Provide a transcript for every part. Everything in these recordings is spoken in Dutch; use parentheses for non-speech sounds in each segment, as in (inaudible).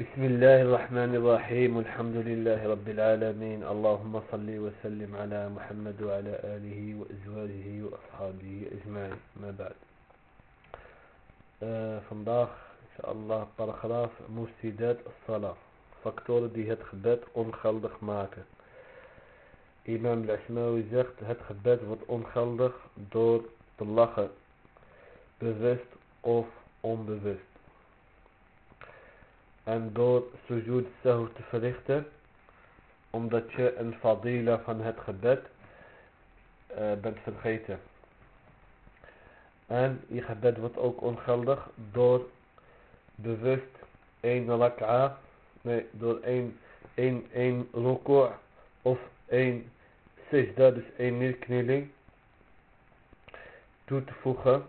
بسم الله الرحمن الرحيم والحمد لله رب العالمين. اللهم صل وسلم على محمد وعلى آله وأزواجه وأصحابه أجمعين. ما بعد. آه فنضاخ إن شاء الله باراغراف مفسدات الصلاة. فاكتور دي هاد خبات خلدخ معاك. إمام العشماوي زاخت هاد خبات أم خلدخ دور te بفست bewust أم بفست. En door sujud sahu te verrichten omdat je een fadila van het gebed uh, bent vergeten. En je gebed wordt ook ongeldig door bewust één rak'a nee, door één, één, één ruku' of één sijda, dus één neerknieling toe te voegen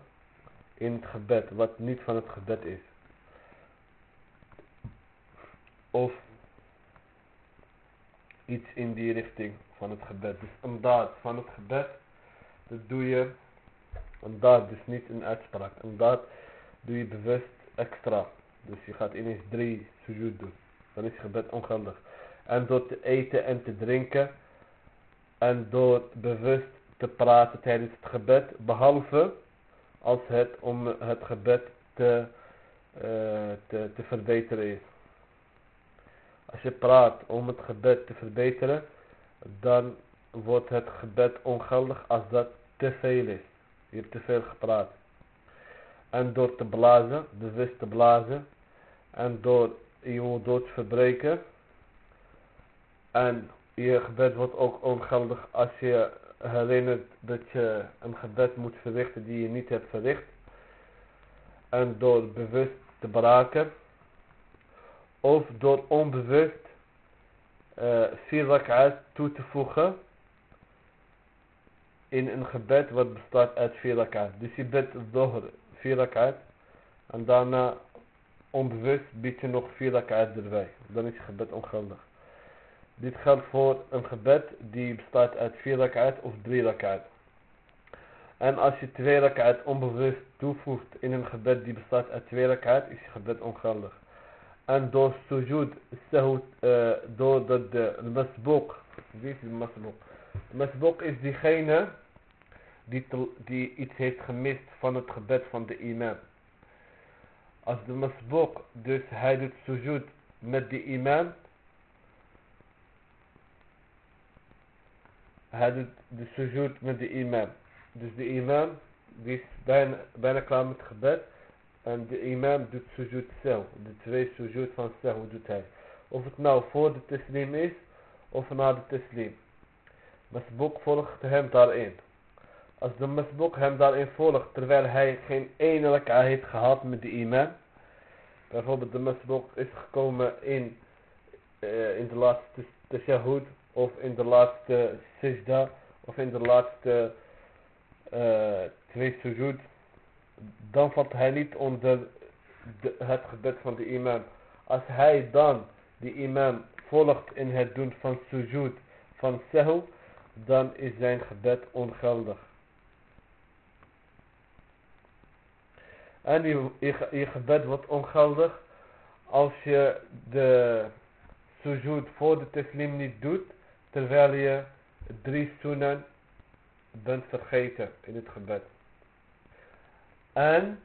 in het gebed, wat niet van het gebed is of iets in die richting van het gebed. Dus een daad van het gebed, dat doe je, een daad, dus niet een uitspraak. Een daad doe je bewust extra. Dus je gaat ineens drie sujud doen. Dan is gebed ongeldig. En door te eten en te drinken en door bewust te praten tijdens het gebed, behalve als het om het gebed te, uh, te, te verbeteren is. Als je praat om het gebed te verbeteren, dan wordt het gebed ongeldig als dat te veel is. Je hebt te veel gepraat. En door te blazen, bewust te blazen, en door je door te verbreken, en je gebed wordt ook ongeldig als je herinnert dat je een gebed moet verrichten die je niet hebt verricht. En door bewust te braken of door onbewust uh, vier rak'at toe te voegen in een gebed wat bestaat uit vier rak'at. Dus je bent door vier rak'at en daarna onbewust bied je nog vier rak'at erbij. Dan is je gebed ongeldig. Dit geldt voor een gebed die bestaat uit vier rak'at of drie rak'at. En als je twee rak'at onbewust toevoegt in een gebed die bestaat uit twee rak'at, is je gebed ongeldig en door sujud sahut, uh, door de, de masboek. Wie is de masboek? Is diegene die, die iets heeft gemist van het gebed van de imam. Als de masboek, dus hij doet sujud met de imam. Hij doet de sujud met de imam. Dus de imam, die is bijna, bijna klaar met het gebed. En de imam doet sujud zelf. De twee sujud van zelf doet hij. Of het nou voor de teslim is of na de teslim. Masboek volgt hem daarin. Als de masboek hem daarin volgt terwijl hij geen ene rak'a heeft gehad met de imam. Bijvoorbeeld de masboek is gekomen in, uh, in de laatste tashahud of in de laatste sijda of in de laatste uh, twee sujud dan valt hij niet onder de, het gebed van de imam. Als hij dan de imam volgt in het doen van sujud van sehu, dan is zijn gebed ongeldig. En je, je, gebed wordt ongeldig als je de sujud voor de teslim niet doet, terwijl je drie sunan bent vergeten in het gebed en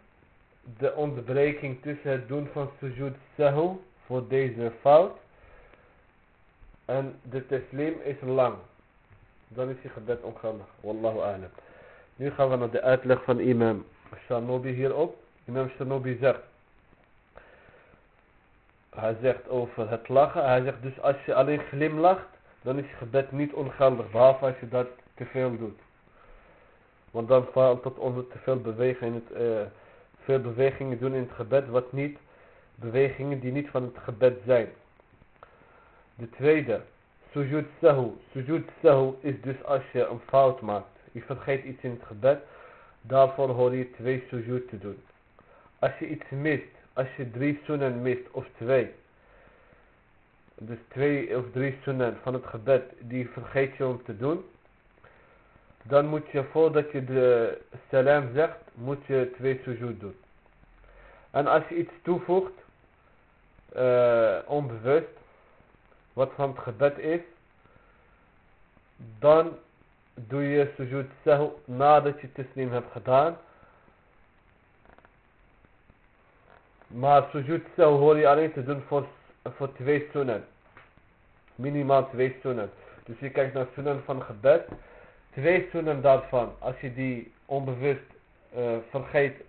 de onderbreking tussen het doen van sujud sahu voor deze fout en de teslim is lang. Dan is je gebed ongeldig. Wallahu a'lam. Nu gaan we naar de uitleg van imam Shanobi hierop. Imam Shanobi zegt. Hij zegt over het lachen. Hij zegt dus als je alleen glimlacht. Dan is je gebed niet ongeldig. Behalve als je dat te veel doet. Want dan valt het onder te veel beweging in het, uh, veel bewegingen doen in het gebed, wat niet, bewegingen die niet van het gebed zijn. De tweede, sujud sahu. Sujud sahu is dus als je een fout maakt. Je vergeet iets in het gebed, daarvoor hoor je twee sujud te doen. Als je iets mist, als je drie sunnen mist of twee, dus twee of drie sunnen van het gebed, die vergeet je om te doen, dan moet je voordat je de salam zegt, moet je twee sujud doen. En als je iets toevoegt, eh, onbewust wat van het gebed is, dan doe je sujud sahu nadat je taslim hebt gedaan. Maar sujud sahu hoor je alleen te doen voor, voor twee sunnen. Minimaal twee sunnen. Dus je kijkt naar sunnen van gebed. Twee sunnen daarvan, als je die onbewust uh, vergeet,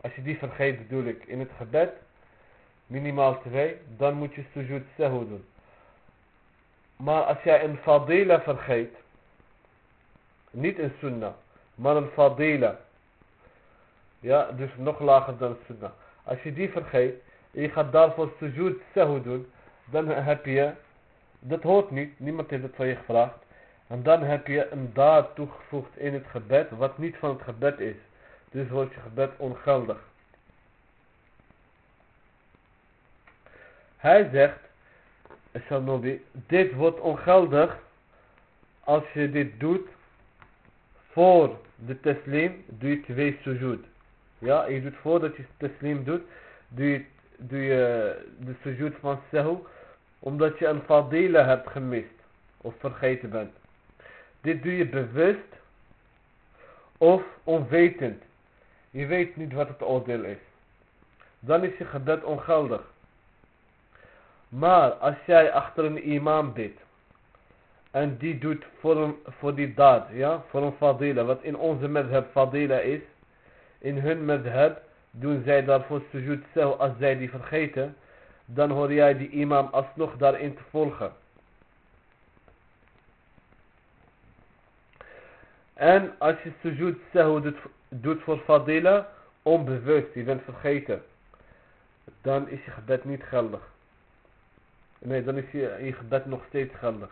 als je die vergeet bedoel ik in het gebed, minimaal twee, dan moet je sujud sahu doen. Maar als jij een fadila vergeet, niet een sunnah, maar een fadila. Ja, dus nog lager dan sunnah. Als je die vergeet, en je gaat daarvoor sujud sahu doen, dan heb je, dat hoort niet, niemand heeft het van je gevraagd. En dan heb je een daad toegevoegd in het gebed, wat niet van het gebed is. Dus wordt je gebed ongeldig. Hij zegt, Shanobi, dit wordt ongeldig als je dit doet voor de teslim, doe je twee sujud. Ja, je doet voordat je teslim doet, doe je, de sujud van sahu, omdat je een fadila hebt gemist of vergeten bent. Dit doe je bewust of onwetend. Je weet niet wat het oordeel is. Dan is je gebed ongeldig. Maar als jij achter een imam bidt. En die doet voor, voor die daad. Ja, voor een fadila. Wat in onze madhab fadila is. In hun madhab doen zij daarvoor sujud zelf als zij die vergeten. Dan hoor jij die imam alsnog daarin te volgen. En als je sujud sahu doet, doet voor fadila, onbewust, je bent vergeten, dan is je gebed niet geldig. Nee, dan is je, gebed nog steeds geldig.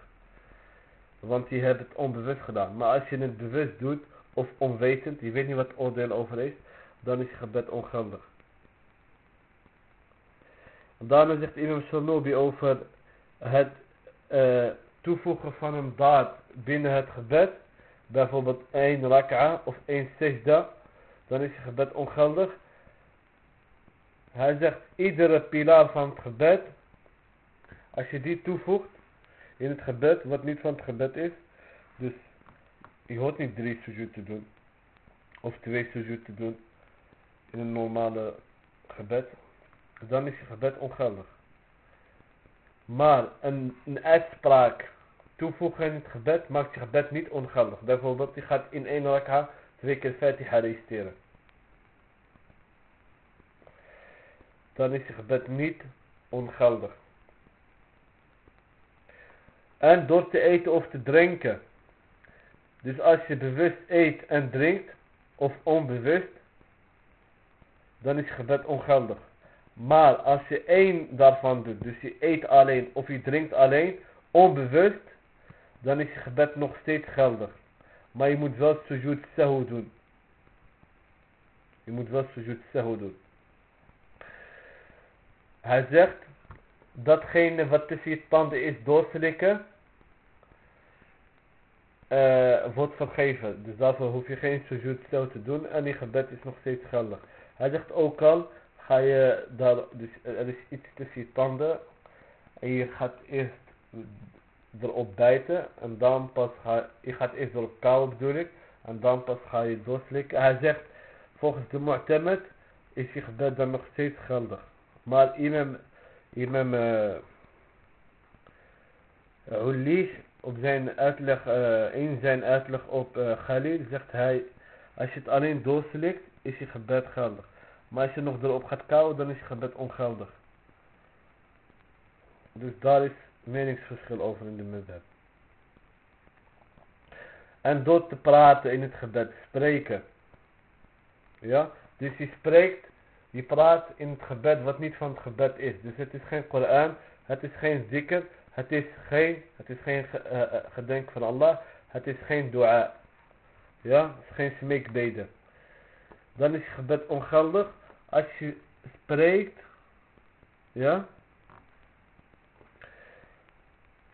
Want je hebt het onbewust gedaan. Maar als je het bewust doet, of onwetend, je weet niet wat oordeel over is, dan is je gebed ongeldig. Daarna zegt Imam Shanobi over het uh, toevoegen van een daad binnen het gebed bijvoorbeeld één rak'a of één sejda, dan is je gebed ongeldig. Hij zegt, iedere pilaar van het gebed, als je die toevoegt in het gebed, wat niet van het gebed is, dus je hoort niet drie sujud te doen, of twee sujud te doen, in een normale gebed, dan is je gebed ongeldig. Maar een, een uitspraak toevoegen in het gebed maakt je gebed niet ongeldig. Bijvoorbeeld, je gaat in één rakha twee keer Fatiha registreren. Dan is je gebed niet ongeldig. En door te eten of te drinken. Dus als je bewust eet en drinkt, of onbewust, dan is je gebed ongeldig. Maar als je één daarvan doet, dus je eet alleen of je drinkt alleen, onbewust, dan is je gebed nog steeds geldig. Maar je moet wel sujud sahu doen. Je moet wel sujud sahu doen. Hij zegt, datgene wat tussen je tanden is doorslikken, uh, wordt vergeven. Dus daarvoor hoef je geen sujud te doen en die gebed is nog steeds geldig. Hij zegt ook al, ga je daar, dus er is iets tussen je tanden en je gaat eerst erop bijten en dan pas ga je gaat eerst door kou bedoel ik en dan pas ga je doorslikken. Hij zegt volgens de Mu'tamad is je gebed dan nog steeds geldig. Maar imam, imam uh, Ulish op zijn uitleg, uh, in zijn uitleg op uh, Khalil zegt hij als je het alleen doorslikt is je gebed geldig. Maar als je nog erop gaat kauwen dan is je gebed ongeldig. Dus daar is meningsverschil over in de madhab. En door te praten in het gebed, spreken. Ja, dus je spreekt, je praat in het gebed wat niet van het gebed is. Dus het is geen Koran, het is geen zikr, het is geen, het is geen uh, gedenk van Allah, het is geen dua. Ja, het is geen smeekbede. Dan is je gebed ongeldig als je spreekt, ja,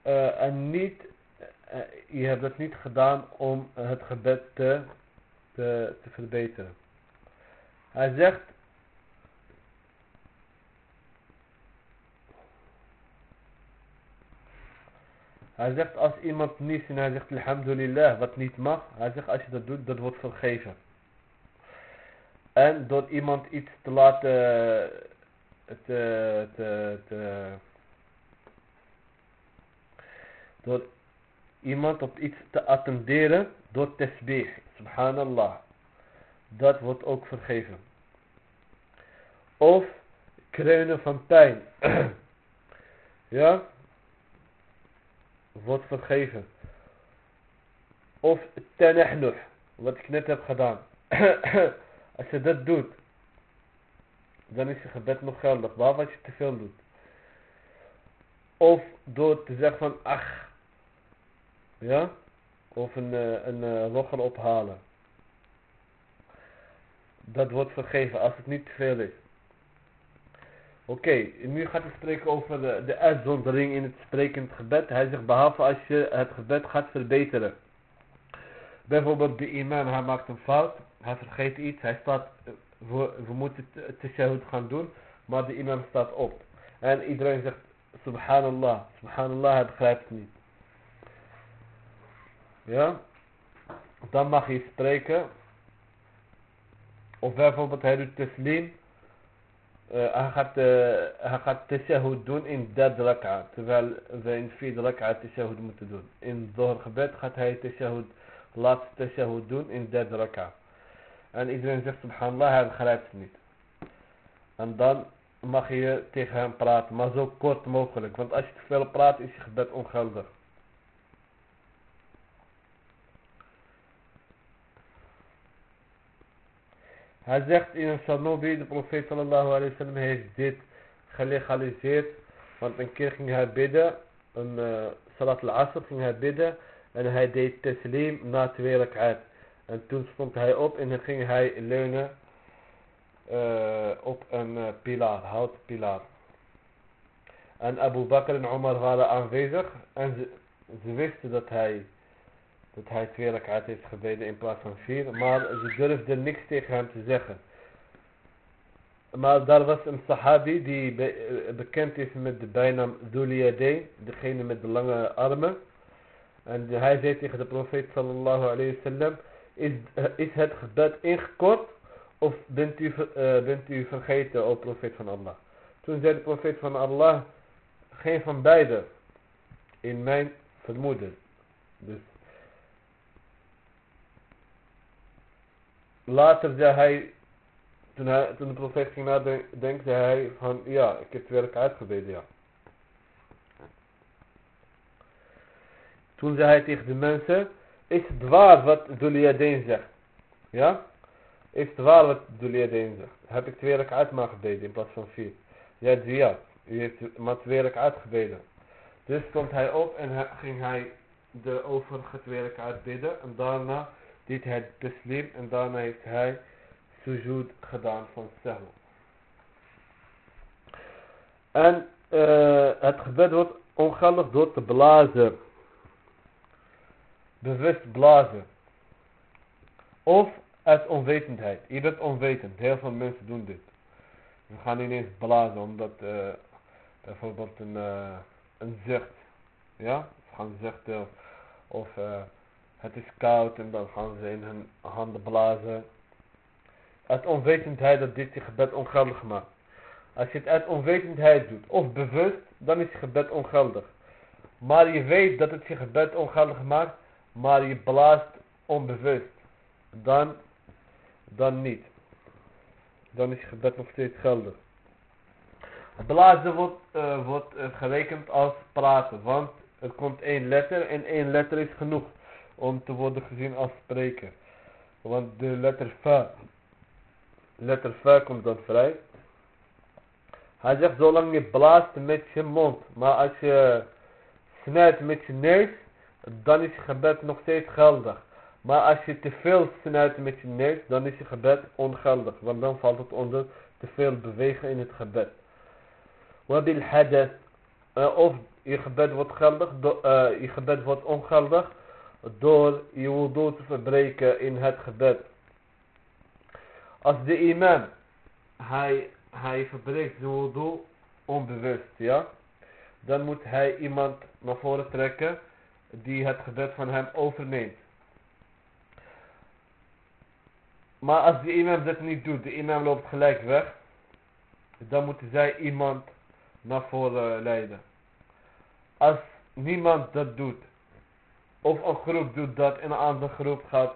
eh, en niet, eh, je hebt het niet gedaan om het gebed te, te, te verbeteren. Hij zegt, Hij zegt als iemand niet en hij zegt alhamdulillah wat niet mag. Hij zegt als je dat doet dat wordt vergeven. En door iemand iets te laten te, te, door iemand op iets te attenderen door tesbih, subhanallah. Dat wordt ook vergeven. Of kreunen van pijn. (clears throat) ja, wordt vergeven. Of tenehnuh, wat ik net heb gedaan. (clears throat) Als je dat doet, dan is je gebed nog geldig. Behalve als je te veel doet. Of door te zeggen van, ach. Ja? Of een, uh, een uh, logger ophalen. Dat wordt vergeven als het niet te veel is. Oké, nu gaat hij spreken over de, de uitzondering in het sprekend gebed. Hij zegt behalve als je het gebed gaat verbeteren. Bijvoorbeeld de imam, hij maakt een fout. Hij vergeet iets. Hij staat, we, we moeten tashahud gaan doen. Maar de imam staat op. En iedereen zegt subhanallah. Subhanallah, hij begrijpt het niet. Ja? Dan mag je spreken. Of bijvoorbeeld hij doet taslim. Uh, hij gaat, uh, hij gaat tashahud doen in derde rak'a. Terwijl we in vierde rak'a tashahud moeten doen. In het gebed gaat hij tashahud, laatste tashahud doen in derde rak'a. En iedereen zegt subhanallah, hij begrijpt het niet. En dan mag je tegen hem praten, maar zo kort mogelijk. Want als je te veel praat, is je gebed ongeldig. Hij zegt in Sanobi, de profeet sallallahu alayhi wa sallam, heeft dit gelegaliseerd. Want een keer ging hij bidden, een uh, salat al-asr ging hij bidden. En hij deed teslim na twee rak'at. En toen stond hij op en ging hij leunen uh, op een uh, pilaar, houten pilaar. En Abu Bakr en Omar waren aanwezig en ze wisten dat hij, dat hij twee rak'at heeft gebeden in plaats van vier. Maar ze durfden niks tegen hem te zeggen. Maar daar was een sahabi die be, uh, bekend is met de bijnaam Dhuliyadeh, degene met de lange armen. En hij zei tegen de profeet sallallahu alayhi wa sallam, is, uh, is het gebed ingekort of bent u, uh, bent u vergeten, o profeet van Allah? Toen zei de profeet van Allah, geen van beide in mijn vermoeden. Dus later zei hij, toen, toen de profeet ging nadenken, zei hij van, ja, ik heb het werk uitgebeden, ja. Toen zei hij tegen de mensen, is het waar wat Duliadeen zegt? Ja? Is het waar wat Duliadeen zegt? Heb ik twee uit maar gebeden in plaats van vier? Ja, ja. U heeft maar twee uitgebeden. Dus stond hij op en ging hij de overige twee uitbidden. En daarna deed hij de slim en daarna heeft hij sujud gedaan van sahu. En uh, het gebed wordt ongeldig door te blazen bewust blazen. Of uit onwetendheid. Je bent onwetend. Heel veel mensen doen dit. We gaan ineens blazen omdat uh, bijvoorbeeld een, uh, een zucht. Ja? Ze gaan zuchten. Of uh, het is koud en dan gaan ze in hun handen blazen. Uit onwetendheid dat dit je gebed ongeldig maakt. Als je het uit onwetendheid doet of bewust, dan is je gebed ongeldig. Maar je weet dat het je gebed ongeldig maakt, maar je blaast onbewust, dan, dan niet. Dan is je gebed nog steeds geldig. Blazen wordt, uh, wordt uh, gerekend als praten, want er komt één letter en één letter is genoeg om te worden gezien als spreken. Want de letter F, letter F komt dan vrij. Hij zegt zolang je blaast met je mond, maar als je snijdt met je neus, dan is je gebed nog steeds geldig. Maar als je te veel snuit met je neus, dan is je gebed ongeldig. Want dan valt het onder te veel bewegen in het gebed. Wabil hadath. Uh, of je gebed wordt geldig, uh, je gebed wordt ongeldig door je wudu te verbreken in het gebed. Als de imam, hij, hij verbreekt zijn wudu onbewust, ja. dan moet hij iemand naar voren trekken die het gebed van hem overneemt. Maar als die imam dat niet doet, de imam loopt gelijk weg, dan moeten zij iemand naar voren leiden. Als niemand dat doet, of een groep doet dat en een andere groep gaat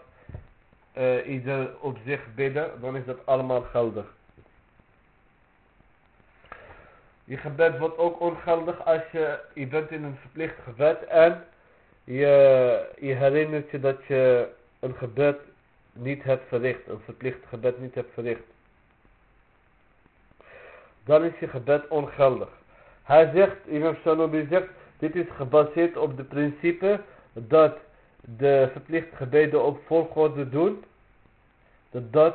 uh, ieder op zich bidden, dan is dat allemaal geldig. Je gebed wordt ook ongeldig als je, je bent in een verplicht gebed en je, je herinnert je dat je een gebed niet hebt verricht, een verplicht gebed niet hebt verricht. Dan is je gebed ongeldig. Hij zegt, Imam Shanobi zegt, dit is gebaseerd op de principe dat de verplicht gebeden op volgorde doen, dat dat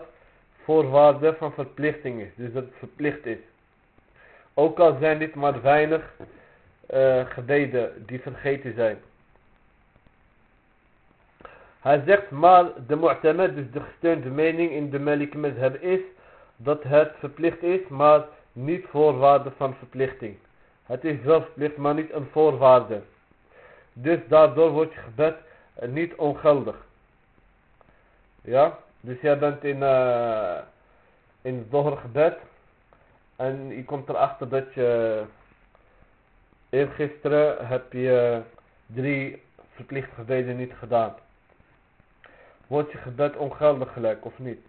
voorwaarde van verplichting is. Dus dat het verplicht is. Ook al zijn dit maar weinig uh, gebeden die vergeten zijn. Hij zegt maar de mu'tamad, dus de gesteunde mening in de Malik Mazhab is dat het verplicht is, maar niet voorwaarde van verplichting. Het is wel verplicht, maar niet een voorwaarde. Dus daardoor wordt je gebed niet ongeldig. Ja, dus jij bent in, uh, in het doger gebed en je komt erachter dat je eergisteren heb je drie verplichte gebeden niet gedaan. Wordt je gebed ongeldig gelijk of niet?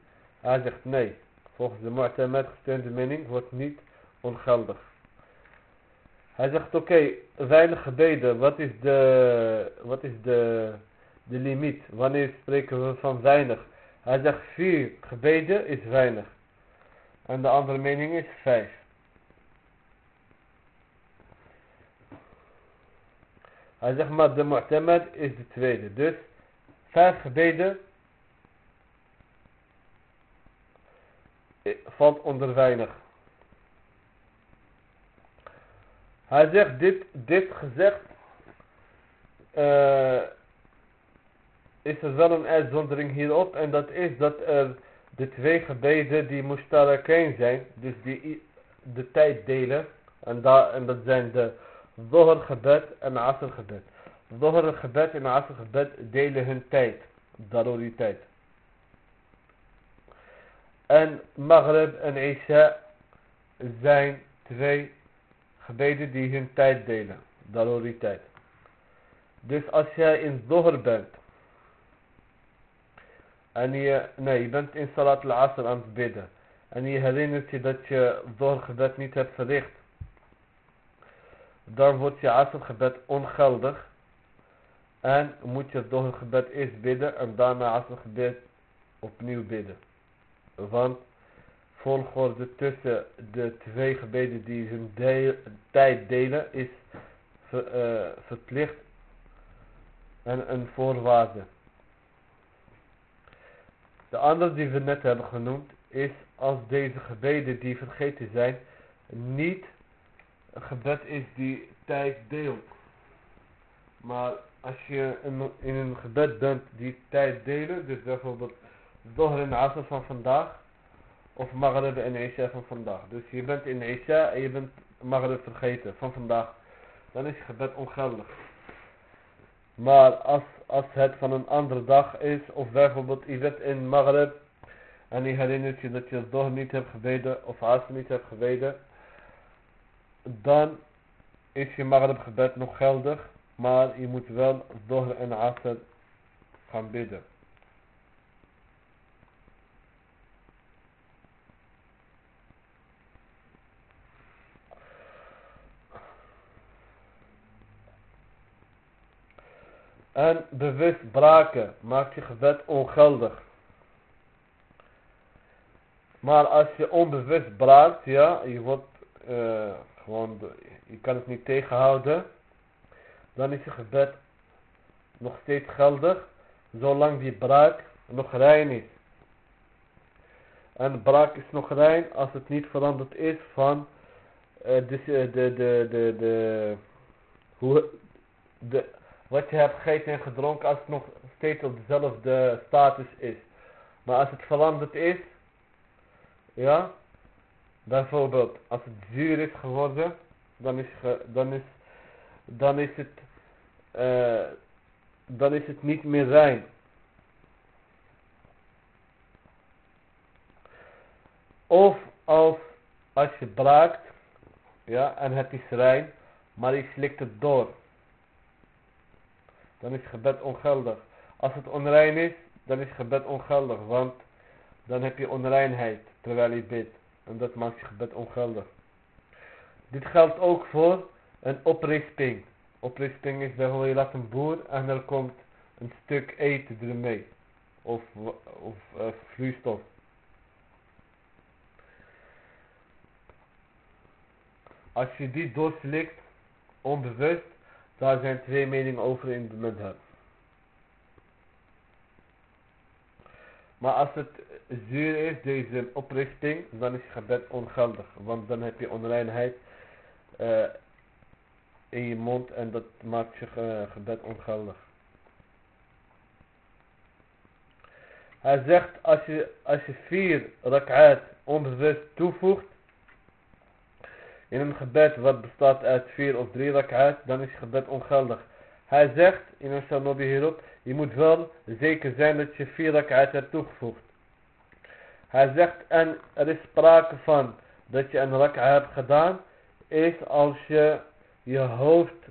Hij zegt nee. Volgens de Mu'tamad gesteunde mening wordt niet ongeldig. Hij zegt oké, weinig gebeden, wat is de, wat is de, de limiet? Wanneer spreken we van weinig? Hij zegt vier gebeden is weinig. En de andere mening is vijf. Hij zegt maar de mu'tamad is de tweede. Dus vijf gebeden valt onder weinig. Hij zegt dit, dit gezegd uh, is er wel een uitzondering hierop en dat is dat er de twee gebeden die mustarakain zijn, dus die de tijd delen en, daar, en dat zijn de Zohar gebed en Asr gebed. Zohar gebed en Asr gebed delen hun tijd, daruri tijd. En Maghrib en Isha zijn twee gebeden die hun tijd delen. Tijd. Dus als jij in Zohar bent. En je, nee, je bent in Salat al-Asr aan het bidden. En je herinnert je dat je Zohar gebed niet hebt verricht. Dan wordt je Asr gebed ongeldig. En moet je Zohar gebed eerst bidden en daarna Asr gebed opnieuw bidden. Want volgorde tussen de twee gebeden die hun tijd delen is uh, verplicht en een voorwaarde. De andere die we net hebben genoemd is als deze gebeden die vergeten zijn niet een gebed is die tijd deelt. Maar als je in een gebed bent die tijd delen, dus bijvoorbeeld Zohr en Asr van vandaag. Of Maghrib en Isha van vandaag. Dus je bent in Isha en je bent Maghrib vergeten van vandaag. Dan is je gebed ongeldig. Maar als, als het van een andere dag is. Of bijvoorbeeld je bent in Maghrib. En je herinnert je dat je Zohr niet hebt gebeden. Of Asr niet hebt gebeden. Dan is je Maghrib gebed nog geldig. Maar je moet wel Zohr en Asr gaan bidden. En bewust braken maakt je gebed ongeldig. Maar als je onbewust braakt, ja, je wordt uh, gewoon, je kan het niet tegenhouden. Dan is je gebed nog steeds geldig. Zolang die braak nog rein is. En braak is nog rein als het niet veranderd is van de, de, de, de, de, hoe, de wat je hebt gegeten en gedronken als het nog steeds op dezelfde status is. Maar als het veranderd is, ja, bijvoorbeeld als het zuur is geworden, dan is, dan is dan is het, uh, dan is het niet meer rein. Of als, als je braakt, ja, en het is rein, maar je slikt het door. Dan is gebed ongeldig. Als het onrein is, dan is gebed ongeldig, want dan heb je onreinheid terwijl je bidt. En dat maakt je gebed ongeldig. Dit geldt ook voor een oprisping. Oprisping is bijvoorbeeld je laat een boer en er komt een stuk eten ermee. Of, of uh, vloeistof. Als je die doorslikt, onbewust, daar zijn twee meningen over in de madhab. Maar als het zuur is, deze oprichting, dan is gebed ongeldig. Want dan heb je onreinheid uh, in je mond en dat maakt je uh, gebed ongeldig. Hij zegt, als je, als je vier rak'at onbewust toevoegt, in een gebed wat bestaat uit vier of drie rak'at, dan is je gebed ongeldig. Hij zegt, in een shanobi hierop, je moet wel zeker zijn dat je vier rak'at hebt toegevoegd. Hij zegt, en er is sprake van dat je een rak'a hebt gedaan, is als je je hoofd,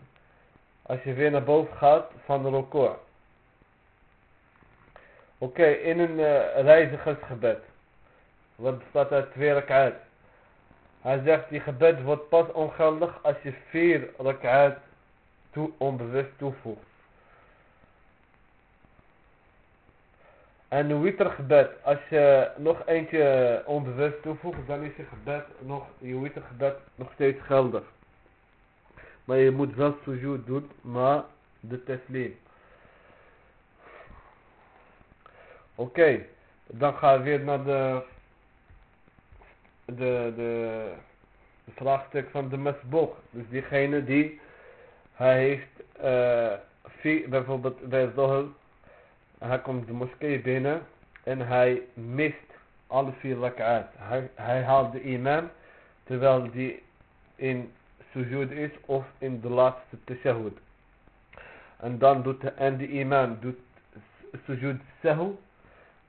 als je weer naar boven gaat van de record. Oké, in een uh, reizigersgebed. Wat bestaat uit twee rak'at. Hij zegt, die gebed wordt pas ongeldig als je vier rak'at toe, onbewust toevoegt. En een wittergebed, als je nog eentje onbewust toevoegt, dan is je gebed nog, je wittergebed nog steeds geldig. Maar je moet wel sujoed doen, maar de teslim. Oké, dan gaan we weer naar de, de, de, vraagstuk van de mesbog. Dus diegene die, hij heeft, vier, bijvoorbeeld bij Zohar, hij komt de moskee binnen en hij mist alle vier rak'at. Hij, hij haalt de imam terwijl die in sujud is of in de laatste tashahud. En dan doet en de imam doet sujud sahu.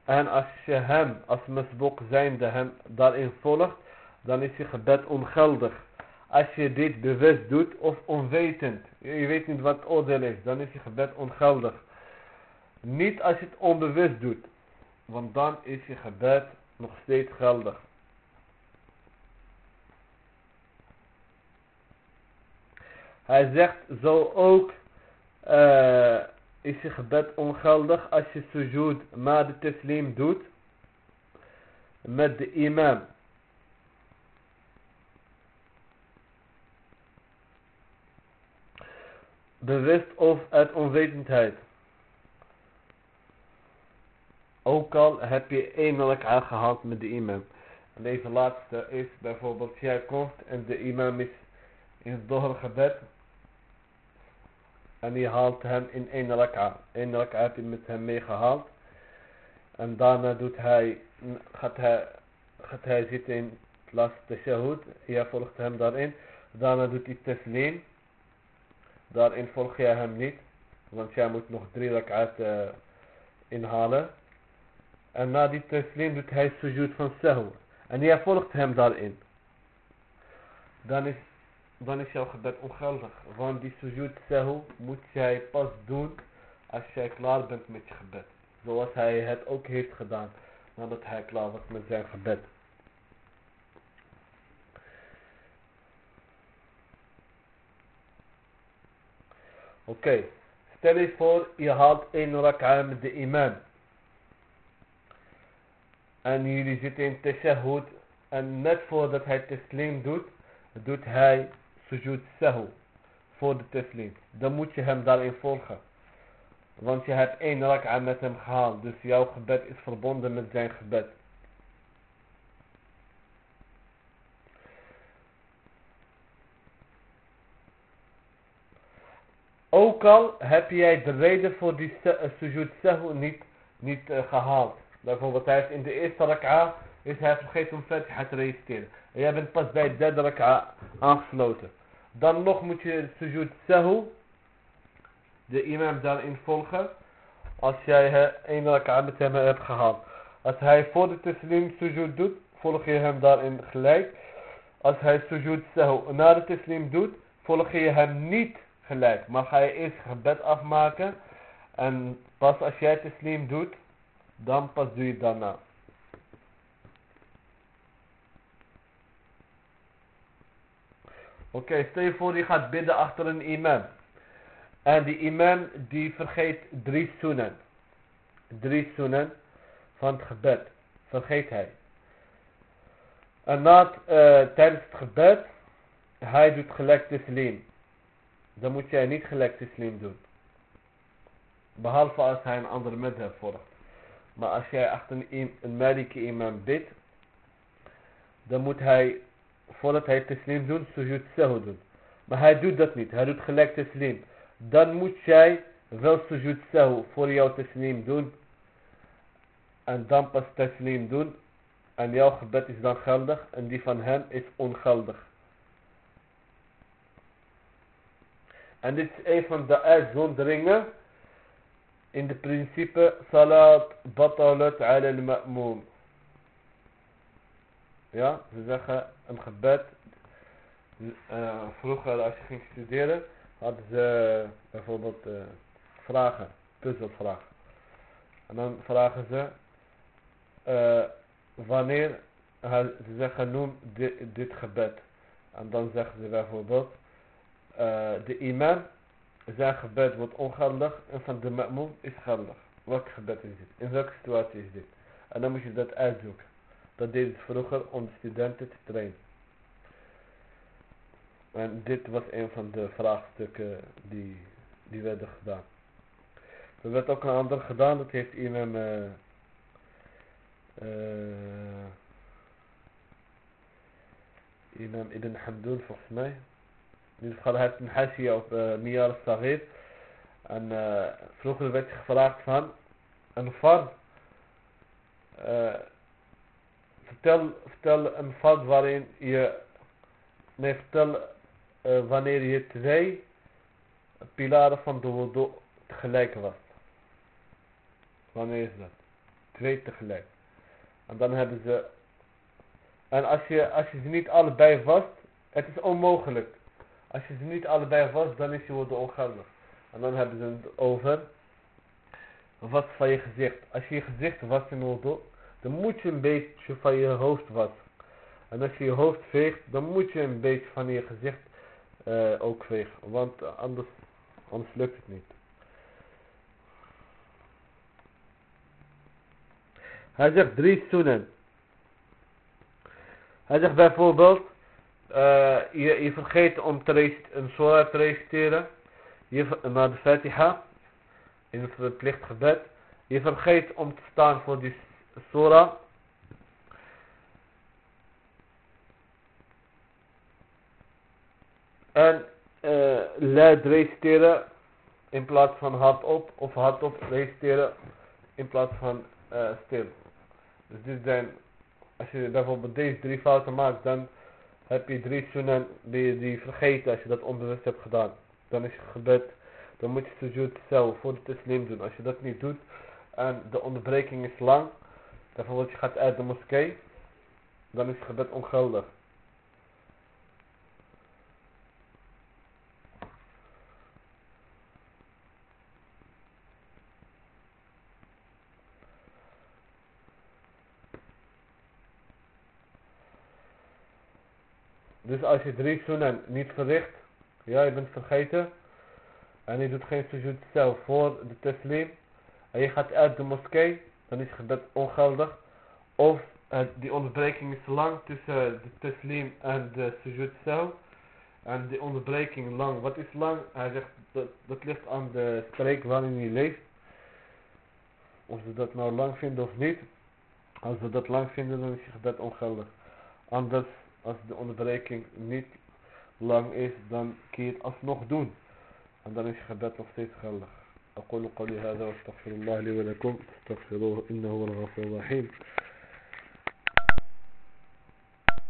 En als je hem als misbok zijnde hem daarin volgt, dan is je gebed ongeldig. Als je dit bewust doet of onwetend, je weet niet wat het oordeel is, dan is je gebed ongeldig. Niet als je het onbewust doet. Want dan is je gebed nog steeds geldig. Hij zegt zo ook uh, is je gebed ongeldig als je sujud ma de teslim doet met de imam. Bewust of uit onwetendheid. Ook al heb je één aangehaald met de imam. En deze laatste is bijvoorbeeld, jij komt en de imam is in het doger gebed. En je haalt hem in één rak'a. Eén rak'a heb je met hem meegehaald. En daarna doet hij, gaat hij, gaat hij zitten in het laatste shahud. Jij volgt hem daarin. Daarna doet hij teslim. Daarin volg jij hem niet. Want jij moet nog drie rak'at uh, inhalen. En na die teslim doet hij sujud van sahu. En jij volgt hem daarin. Dan is, dan is jouw gebed ongeldig. Want die sujud sahu moet jij pas doen als jij klaar bent met je gebed. Zoals hij het ook heeft gedaan nadat hij klaar was met zijn gebed. Oké, stel je voor je haalt één rak'a met de imam. En jullie zitten in tashahud. En net voordat hij teslim doet, doet hij sujud sahu. Voor de teslim. Dan moet je hem daarin volgen. Want je hebt één rak'a met hem gehaald. Dus jouw gebed is verbonden met zijn gebed. Ook al heb jij de reden voor die sujud sahu niet, niet uh, gehaald. Bijvoorbeeld hij heeft in de eerste rak'a is hij vergeten om Fatiha te reciteren. En jij bent pas bij de derde aangesloten. Dan nog moet je sujud sahu, de imam daarin volgen, als jij één raka'a met hem hebt gehad. Als hij voor de teslim sujud doet, volg je hem daarin gelijk. Als hij sujud sahu na de teslim doet, volg je hem niet gelijk. Maar ga je eerst gebed afmaken. En pas als jij teslim doet, dan pas doe je daarna. Oké, stel je voor je gaat bidden achter een imam. En die imam die vergeet drie sunnen. Drie sunnen van het gebed. Vergeet hij. En na uh, tijdens het gebed, hij doet gelijk teslim. Dan moet jij niet gelijk teslim doen. Behalve als hij een andere medheb volgt. Maar als jij achter een, een imam bidt, dan moet hij, voordat hij teslim doet, sujud sahu doen. Maar hij doet dat niet, hij doet gelijk teslim. Dan moet jij wel sujud sahu voor jouw teslim doen. En dan pas teslim doen. En jouw gebed is dan geldig en die van hem is ongeldig. En dit is een van de uitzonderingen in de principe salat batalat ala al-ma'moom. Ja, ze zeggen een gebed. Uh, vroeger als je ging studeren hadden ze bijvoorbeeld uh, vragen, puzzelvragen. En dan vragen ze uh, wanneer, ze zeggen noem dit, dit gebed. En dan zeggen ze bijvoorbeeld de imam zijn gebed wordt ongeldig en van de ma'moom is geldig. Welk gebed is dit? In welke situatie is dit? En dan moet je dat uitzoeken. Dat deed het vroeger om de studenten te trainen. En dit was een van de vraagstukken die, die werden gedaan. Er werd ook een ander gedaan, dat heeft iemand uh, uh, imam Ibn volgens mij. In ieder geval, hij heeft een op uh, Miyar al-Saghir. En vroeger werd gevraagd van, een. Uh, vertel, vertel een fard waarin je, nee vertel uh, wanneer je twee pilaren van de wudu tegelijk was. Wanneer is dat? Twee tegelijk. En dan hebben ze, en als je, als je ze niet allebei vast, het is onmogelijk. Als je ze niet allebei vast, dan is je worden ongeldig. En dan hebben ze het over wat van je gezicht. Als je je gezicht was in wudu, dan moet je een beetje van je hoofd wassen. En als je je hoofd veegt, dan moet je een beetje van je gezicht uh, ook vegen. Want anders, anders lukt het niet. Hij zegt drie sunnen. Hij zegt bijvoorbeeld uh, je, je vergeet om te een te reciteren. Je, naar de Fatiha. In het verplicht gebed. Je vergeet om te staan voor die surah. En uh, luid reciteren in plaats van hardop. Of hardop reciteren in plaats van uh, stil. Dus dit zijn, als je bijvoorbeeld deze drie fouten maakt, dan heb je drie sunnen die, die vergeten als je dat onbewust hebt gedaan. Dan is je gebed, dan moet je sujud zelf voor de teslim doen. Als je dat niet doet en de onderbreking is lang, bijvoorbeeld je gaat uit de moskee, dan is je gebed ongeldig. Dus als je drie sunnen niet verricht, ja je bent vergeten, en je doet geen sujud zelf voor de teslim, en je gaat uit de moskee, dan is je gebed ongeldig. Of die onderbreking is lang tussen de teslim en de sujud zelf. En die onderbreking lang, wat is lang? Hij zegt, dat, ligt aan de streek waarin je leeft. Of ze dat nou lang vinden of niet. Als ze dat lang vinden, dan is je gebed ongeldig. Anders als de onderbreking niet lang is, dan kun je het alsnog doen. En dan is je gebed nog steeds geldig. أقول قولي هذا وأستغفر الله لي ولكم استغفروه إنه هو الغفور الرحيم.